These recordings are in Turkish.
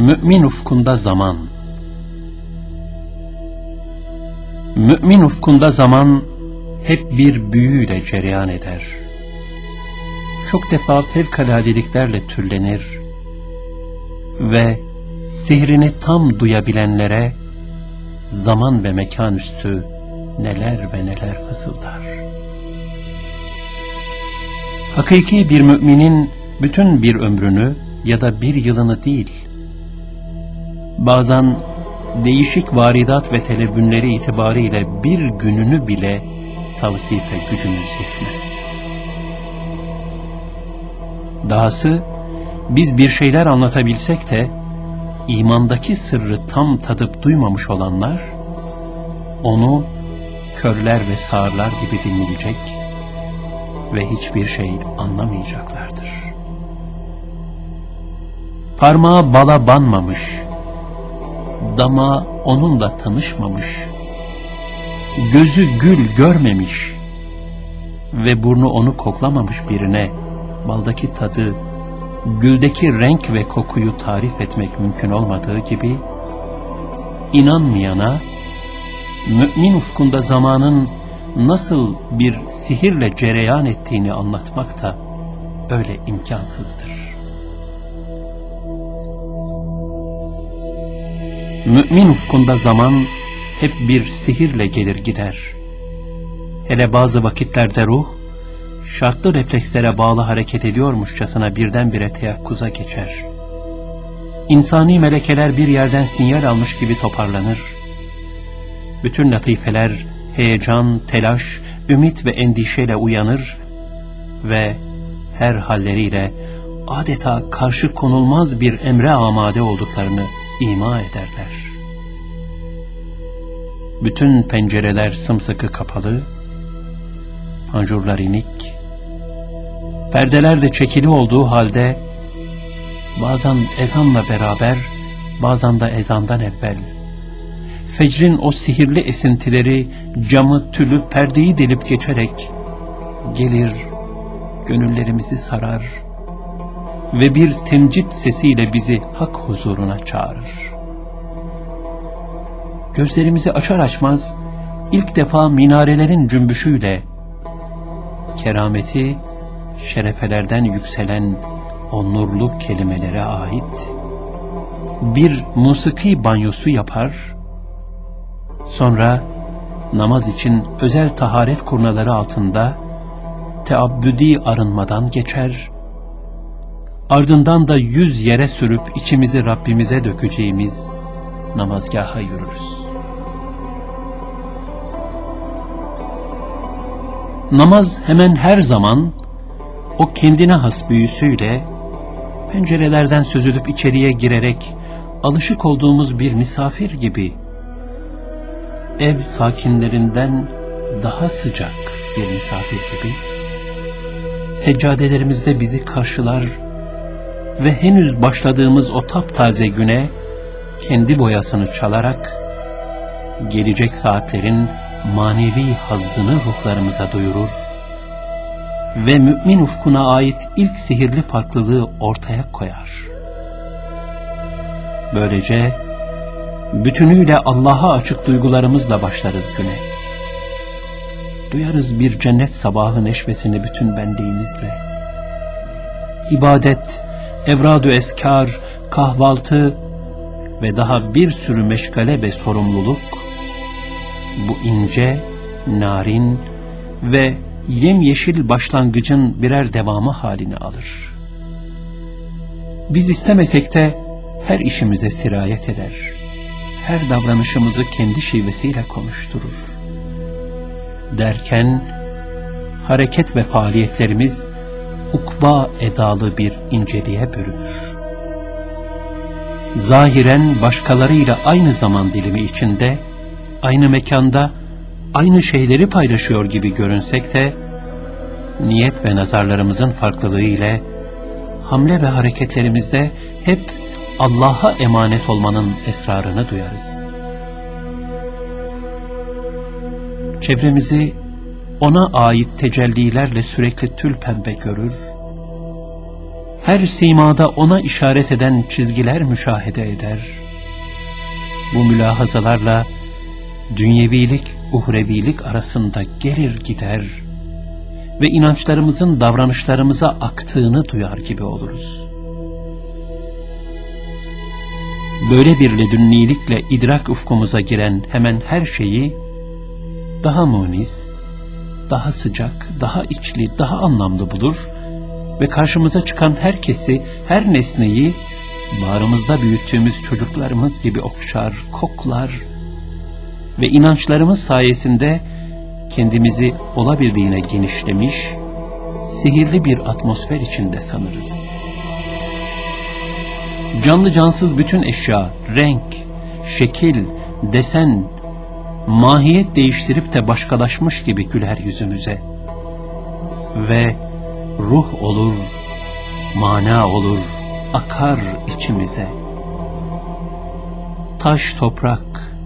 Mümin ufkunda zaman Mümin ufkunda zaman hep bir büyüyle cereyan eder. Çok defa fevkaladeliklerle türlenir ve sihrini tam duyabilenlere zaman ve mekan üstü neler ve neler fısıldar. Hakiki bir müminin bütün bir ömrünü ya da bir yılını değil, bazen değişik varidat ve televünleri itibariyle bir gününü bile tavsife gücümüz yetmez. Dahası biz bir şeyler anlatabilsek de imandaki sırrı tam tadıp duymamış olanlar onu körler ve sağırlar gibi dinleyecek ve hiçbir şey anlamayacaklardır. Parmağı bala banmamış, dama onunla tanışmamış, gözü gül görmemiş ve burnu onu koklamamış birine baldaki tadı, güldeki renk ve kokuyu tarif etmek mümkün olmadığı gibi, inanmayana, mümin ufkunda zamanın nasıl bir sihirle cereyan ettiğini anlatmak da öyle imkansızdır. Mümin ufkunda zaman hep bir sihirle gelir gider. Hele bazı vakitlerde ruh, şartlı reflekslere bağlı hareket ediyormuşçasına birdenbire teyakkuza geçer. İnsani melekeler bir yerden sinyal almış gibi toparlanır. Bütün latifeler heyecan, telaş, ümit ve endişeyle uyanır ve her halleriyle adeta karşı konulmaz bir emre amade olduklarını ima ederler. Bütün pencereler sımsıkı kapalı, panjurlar inik, perdeler de çekili olduğu halde bazen ezanla beraber, bazen de ezandan evvel fecrin o sihirli esintileri camı, tülü, perdeyi delip geçerek gelir, gönüllerimizi sarar ve bir temcit sesiyle bizi hak huzuruna çağırır. Gözlerimizi açar açmaz ilk defa minarelerin cümbüşüyle kerameti şerefelerden yükselen o nurlu kelimelere ait bir musiki banyosu yapar Sonra namaz için özel taharet kurnaları altında teabbüdi arınmadan geçer, ardından da yüz yere sürüp içimizi Rabbimize dökeceğimiz namazgaha yürürüz. Namaz hemen her zaman o kendine has büyüsüyle pencerelerden süzülüp içeriye girerek alışık olduğumuz bir misafir gibi ev sakinlerinden daha sıcak bir misafir gibi seccadelerimizde bizi karşılar ve henüz başladığımız o taptaze güne kendi boyasını çalarak gelecek saatlerin manevi hazzını ruhlarımıza duyurur ve mümin ufkuna ait ilk sihirli farklılığı ortaya koyar. Böylece bütünüyle Allah'a açık duygularımızla başlarız güne. Duyarız bir cennet sabahı neşvesini bütün benliğimizle. İbadet, evradu eskar, kahvaltı ve daha bir sürü meşgale ve sorumluluk, bu ince, narin ve yemyeşil başlangıcın birer devamı halini alır. Biz istemesek de her işimize sirayet eder her davranışımızı kendi şivesiyle konuşturur. Derken hareket ve faaliyetlerimiz ukba edalı bir inceliğe bürünür. Zahiren başkalarıyla aynı zaman dilimi içinde, aynı mekanda, aynı şeyleri paylaşıyor gibi görünsek de, niyet ve nazarlarımızın farklılığı ile hamle ve hareketlerimizde hep Allah'a emanet olmanın esrarını duyarız. Çevremizi ona ait tecellilerle sürekli tül pembe görür, her simada ona işaret eden çizgiler müşahede eder. Bu mülahazalarla dünyevilik, uhrevilik arasında gelir gider ve inançlarımızın davranışlarımıza aktığını duyar gibi oluruz. Böyle bir ledünnilikle idrak ufkumuza giren hemen her şeyi daha munis, daha sıcak, daha içli, daha anlamlı bulur ve karşımıza çıkan herkesi, her nesneyi bağrımızda büyüttüğümüz çocuklarımız gibi okşar, koklar ve inançlarımız sayesinde kendimizi olabildiğine genişlemiş, sihirli bir atmosfer içinde sanırız. Canlı cansız bütün eşya, renk, şekil, desen, mahiyet değiştirip de başkalaşmış gibi güler yüzümüze. Ve ruh olur, mana olur, akar içimize. Taş toprak,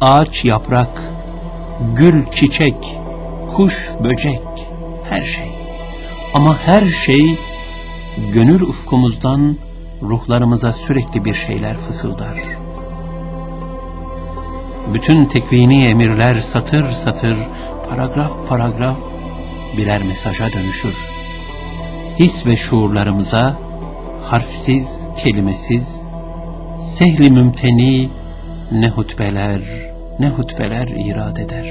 ağaç yaprak, gül çiçek, kuş böcek, her şey. Ama her şey gönül ufkumuzdan ruhlarımıza sürekli bir şeyler fısıldar. Bütün tekvini emirler satır satır, paragraf paragraf birer mesaja dönüşür. His ve şuurlarımıza harfsiz, kelimesiz, sehli mümteni ne hutbeler, ne hutbeler irad eder.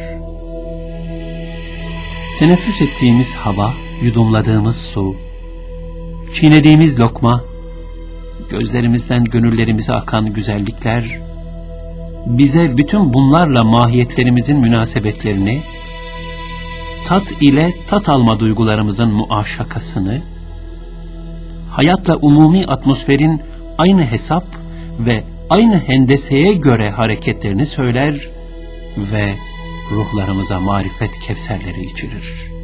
Teneffüs ettiğimiz hava, yudumladığımız su, çiğnediğimiz lokma, gözlerimizden gönüllerimize akan güzellikler, bize bütün bunlarla mahiyetlerimizin münasebetlerini, tat ile tat alma duygularımızın muaşakasını, hayatla umumi atmosferin aynı hesap ve aynı hendeseye göre hareketlerini söyler ve ruhlarımıza marifet kevserleri içirir.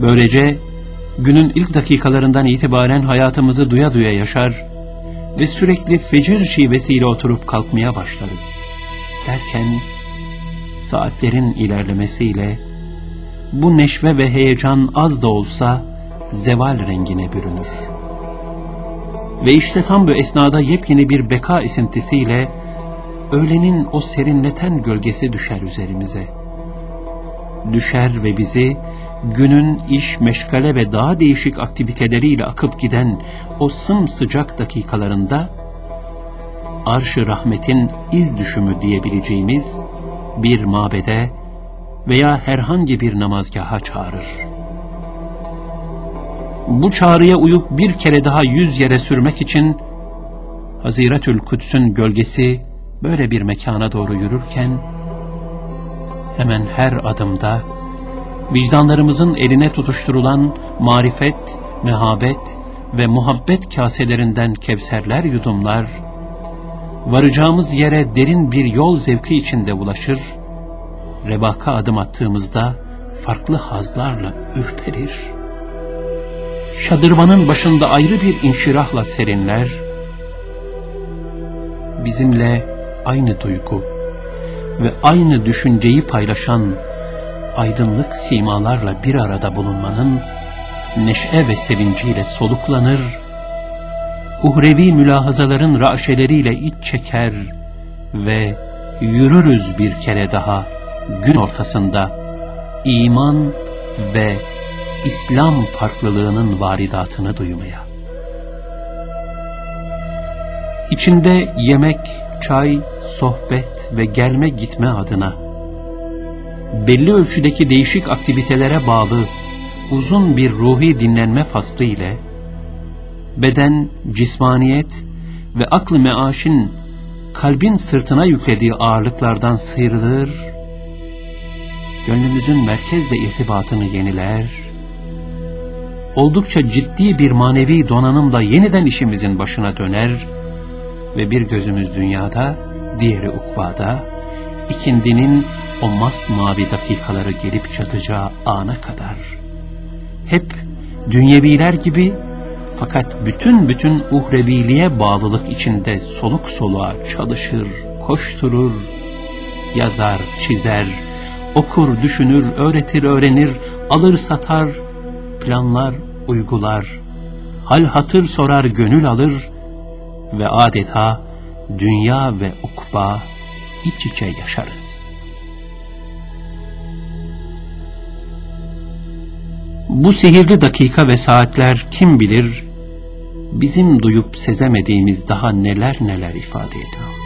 Böylece günün ilk dakikalarından itibaren hayatımızı duya duya yaşar ve sürekli fecir şivesiyle oturup kalkmaya başlarız. Derken saatlerin ilerlemesiyle bu neşve ve heyecan az da olsa zeval rengine bürünür. Ve işte tam bu esnada yepyeni bir beka esintisiyle öğlenin o serinleten gölgesi düşer üzerimize. Düşer ve bizi günün iş, meşgale ve daha değişik aktiviteleriyle akıp giden o sımsıcak dakikalarında arş-ı rahmetin iz düşümü diyebileceğimiz bir mabede veya herhangi bir namazgaha çağırır. Bu çağrıya uyup bir kere daha yüz yere sürmek için Haziretül Kuds'ün gölgesi böyle bir mekana doğru yürürken hemen her adımda vicdanlarımızın eline tutuşturulan marifet, mehabet ve muhabbet kaselerinden kevserler yudumlar, varacağımız yere derin bir yol zevki içinde ulaşır, rebaka adım attığımızda farklı hazlarla ürperir. Şadırvanın başında ayrı bir inşirahla serinler, bizimle aynı duygu ve aynı düşünceyi paylaşan aydınlık simalarla bir arada bulunmanın neşe ve sevinciyle soluklanır, uhrevi mülahazaların raşeleriyle iç çeker ve yürürüz bir kere daha gün ortasında iman ve İslam farklılığının varidatını duymaya. İçinde yemek, çay, sohbet ve gelme gitme adına belli ölçüdeki değişik aktivitelere bağlı uzun bir ruhi dinlenme faslı ile beden, cismaniyet ve aklı meaşin kalbin sırtına yüklediği ağırlıklardan sıyrılır, gönlümüzün merkezle irtibatını yeniler, oldukça ciddi bir manevi donanımla yeniden işimizin başına döner ve bir gözümüz dünyada, diğeri ukbada, ikindinin o masmavi dakikaları gelip çatacağı ana kadar hep dünyeviler gibi fakat bütün bütün uhreviliğe bağlılık içinde soluk soluğa çalışır, koşturur, yazar, çizer, okur, düşünür, öğretir, öğrenir, alır, satar, planlar, uygular, hal hatır sorar gönül alır ve adeta dünya ve ukba iç içe yaşarız. Bu sihirli dakika ve saatler kim bilir bizim duyup sezemediğimiz daha neler neler ifade ediyordur.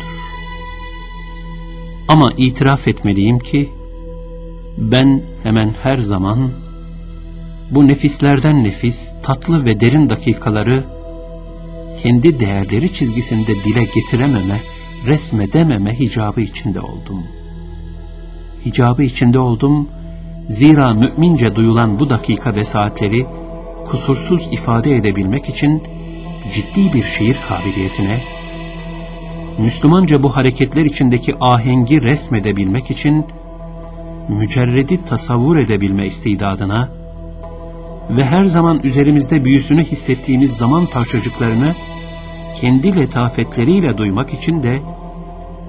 Ama itiraf etmeliyim ki ben hemen her zaman bu nefislerden nefis, tatlı ve derin dakikaları kendi değerleri çizgisinde dile getirememe, resmedememe hicabı içinde oldum. Hicabı içinde oldum, zira mümince duyulan bu dakika ve saatleri kusursuz ifade edebilmek için ciddi bir şiir kabiliyetine, Müslümanca bu hareketler içindeki ahengi resmedebilmek için mücerredi tasavvur edebilme istidadına ve her zaman üzerimizde büyüsünü hissettiğimiz zaman parçacıklarını kendi letafetleriyle duymak için de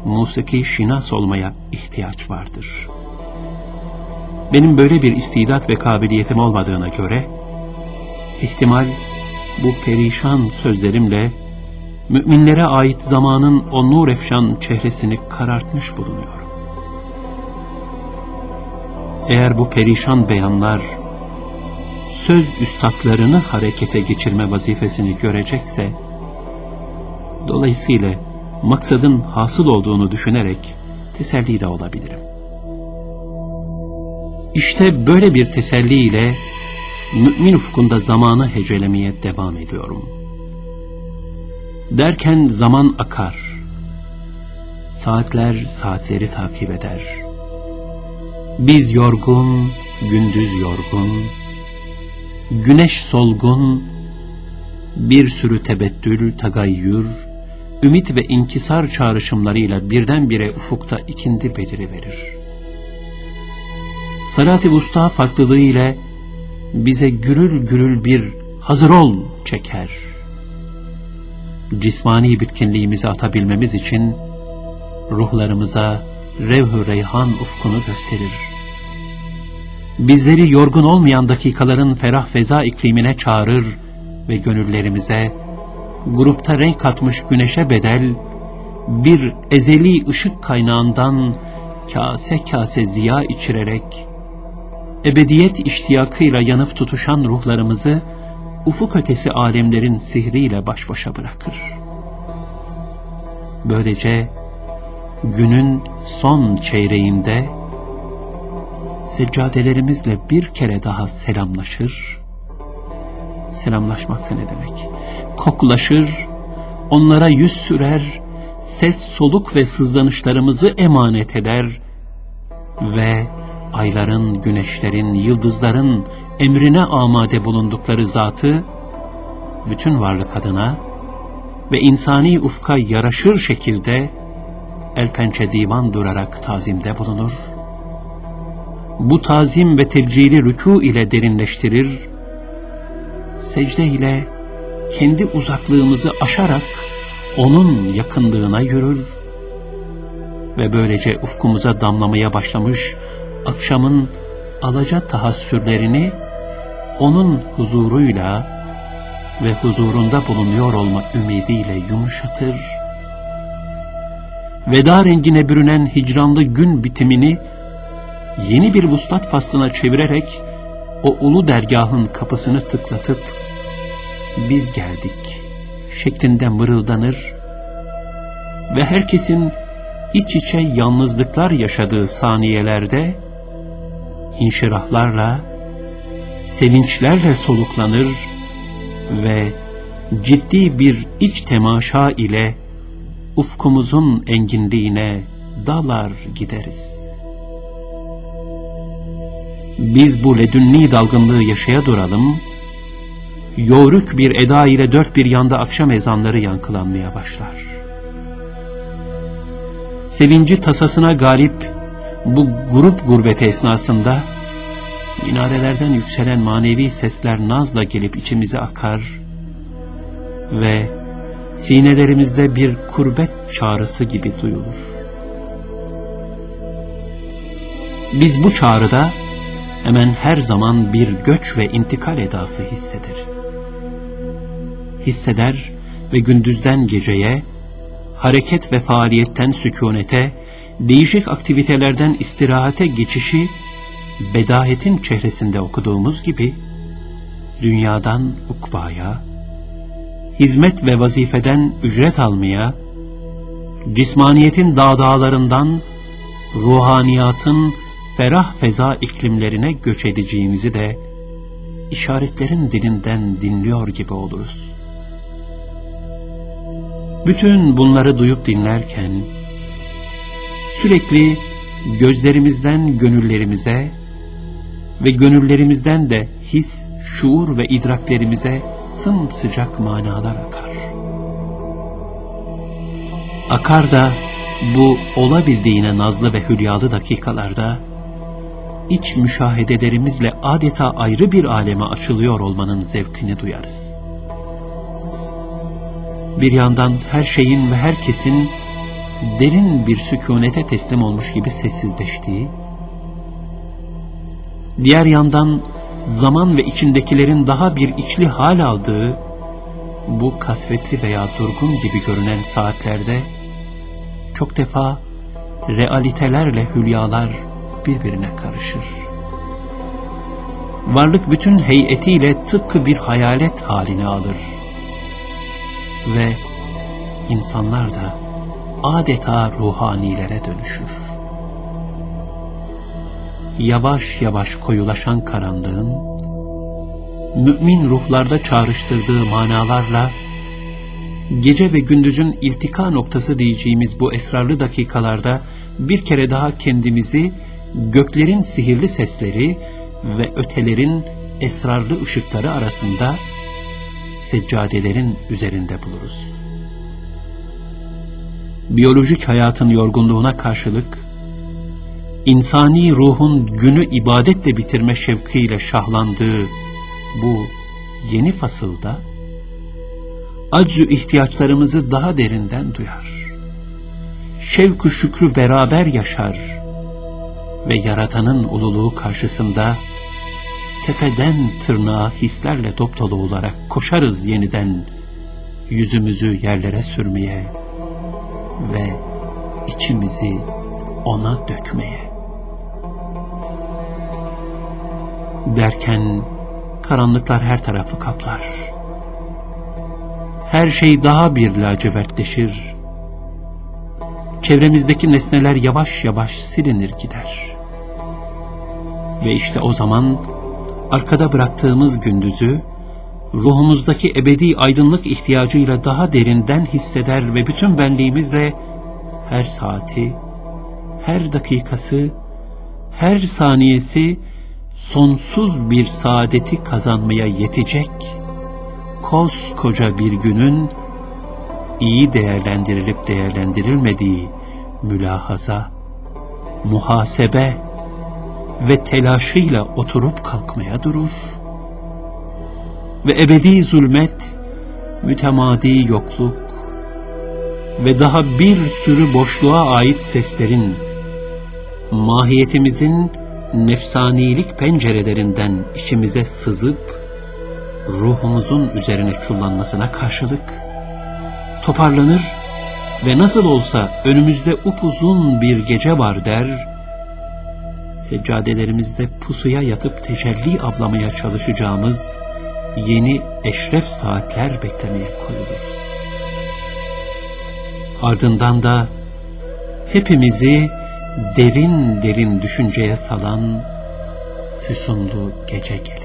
musiki şinas olmaya ihtiyaç vardır. Benim böyle bir istidat ve kabiliyetim olmadığına göre, ihtimal bu perişan sözlerimle müminlere ait zamanın o nur efşan çehresini karartmış bulunuyorum. Eğer bu perişan beyanlar söz üstadlarını harekete geçirme vazifesini görecekse, dolayısıyla maksadın hasıl olduğunu düşünerek teselli de olabilirim. İşte böyle bir teselli ile mümin ufkunda zamanı hecelemeye devam ediyorum. Derken zaman akar, saatler saatleri takip eder. Biz yorgun, gündüz yorgun, güneş solgun, bir sürü tebettül, tagayyür, ümit ve inkisar çağrışımlarıyla birdenbire ufukta ikindi beliri verir. Vusta farklılığı ile bize gürül gürül bir hazır ol çeker. Cismani bitkinliğimizi atabilmemiz için ruhlarımıza revh reyhan ufkunu gösterir. Bizleri yorgun olmayan dakikaların ferah feza iklimine çağırır ve gönüllerimize grupta renk katmış güneşe bedel bir ezeli ışık kaynağından kase kase ziya içirerek ebediyet iştiyakıyla yanıp tutuşan ruhlarımızı ufuk ötesi alemlerin sihriyle baş başa bırakır. Böylece günün son çeyreğinde seccadelerimizle bir kere daha selamlaşır. Selamlaşmak da ne demek? Koklaşır, onlara yüz sürer, ses, soluk ve sızlanışlarımızı emanet eder ve ayların, güneşlerin, yıldızların emrine amade bulundukları zatı bütün varlık adına ve insani ufka yaraşır şekilde el pençe divan durarak tazimde bulunur. Bu tazim ve tebcili rükû ile derinleştirir, secde ile kendi uzaklığımızı aşarak onun yakınlığına yürür ve böylece ufkumuza damlamaya başlamış akşamın alaca tahassürlerini onun huzuruyla ve huzurunda bulunuyor olma ümidiyle yumuşatır. Veda rengine bürünen hicranlı gün bitimini yeni bir vuslat faslına çevirerek o ulu dergahın kapısını tıklatıp biz geldik şeklinde mırıldanır ve herkesin iç içe yalnızlıklar yaşadığı saniyelerde inşirahlarla, sevinçlerle soluklanır ve ciddi bir iç temaşa ile ufkumuzun enginliğine dalar gideriz. Biz bu ledünni dalgınlığı yaşaya duralım, yoğruk bir eda ile dört bir yanda akşam ezanları yankılanmaya başlar. Sevinci tasasına galip bu grup gurbeti esnasında minarelerden yükselen manevi sesler nazla gelip içimize akar ve sinelerimizde bir kurbet çağrısı gibi duyulur. Biz bu çağrıda hemen her zaman bir göç ve intikal edası hissederiz. Hisseder ve gündüzden geceye, hareket ve faaliyetten sükunete, değişik aktivitelerden istirahate geçişi bedahetin çehresinde okuduğumuz gibi dünyadan ukbaya, hizmet ve vazifeden ücret almaya, cismaniyetin dağdağlarından ruhaniyatın ferah feza iklimlerine göç edeceğimizi de işaretlerin dilinden dinliyor gibi oluruz. Bütün bunları duyup dinlerken sürekli gözlerimizden gönüllerimize ve gönüllerimizden de his, şuur ve idraklerimize sımsıcak manalar akar. Akar da bu olabildiğine nazlı ve hülyalı dakikalarda iç müşahedelerimizle adeta ayrı bir aleme açılıyor olmanın zevkini duyarız. Bir yandan her şeyin ve herkesin derin bir sükunete teslim olmuş gibi sessizleştiği, diğer yandan zaman ve içindekilerin daha bir içli hal aldığı, bu kasvetli veya durgun gibi görünen saatlerde, çok defa realitelerle hülyalar birbirine karışır. Varlık bütün heyetiyle tıpkı bir hayalet haline alır. Ve insanlar da adeta ruhanilere dönüşür. Yavaş yavaş koyulaşan karanlığın, mümin ruhlarda çağrıştırdığı manalarla, gece ve gündüzün iltika noktası diyeceğimiz bu esrarlı dakikalarda bir kere daha kendimizi göklerin sihirli sesleri ve ötelerin esrarlı ışıkları arasında seccadelerin üzerinde buluruz. Biyolojik hayatın yorgunluğuna karşılık, insani ruhun günü ibadetle bitirme şevkiyle şahlandığı bu yeni fasılda, acı ihtiyaçlarımızı daha derinden duyar. Şevk-ü şükrü beraber yaşar ve Yaratan'ın ululuğu karşısında tepeden tırnağa hislerle dopdolu olarak koşarız yeniden yüzümüzü yerlere sürmeye ve içimizi ona dökmeye. Derken karanlıklar her tarafı kaplar. Her şey daha bir lacivertleşir. Çevremizdeki nesneler yavaş yavaş silinir gider. Ve işte o zaman arkada bıraktığımız gündüzü, ruhumuzdaki ebedi aydınlık ihtiyacıyla daha derinden hisseder ve bütün benliğimizle her saati, her dakikası, her saniyesi sonsuz bir saadeti kazanmaya yetecek koskoca bir günün iyi değerlendirilip değerlendirilmediği mülahaza, muhasebe ve telaşıyla oturup kalkmaya durur. Ve ebedi zulmet, mütemadi yokluk ve daha bir sürü boşluğa ait seslerin, mahiyetimizin nefsanilik pencerelerinden içimize sızıp, ruhumuzun üzerine çullanmasına karşılık, toparlanır ve nasıl olsa önümüzde upuzun bir gece var der, seccadelerimizde pusuya yatıp tecelli avlamaya çalışacağımız yeni eşref saatler beklemeye koyuluruz. Ardından da hepimizi derin derin düşünceye salan füsunlu gece gelir.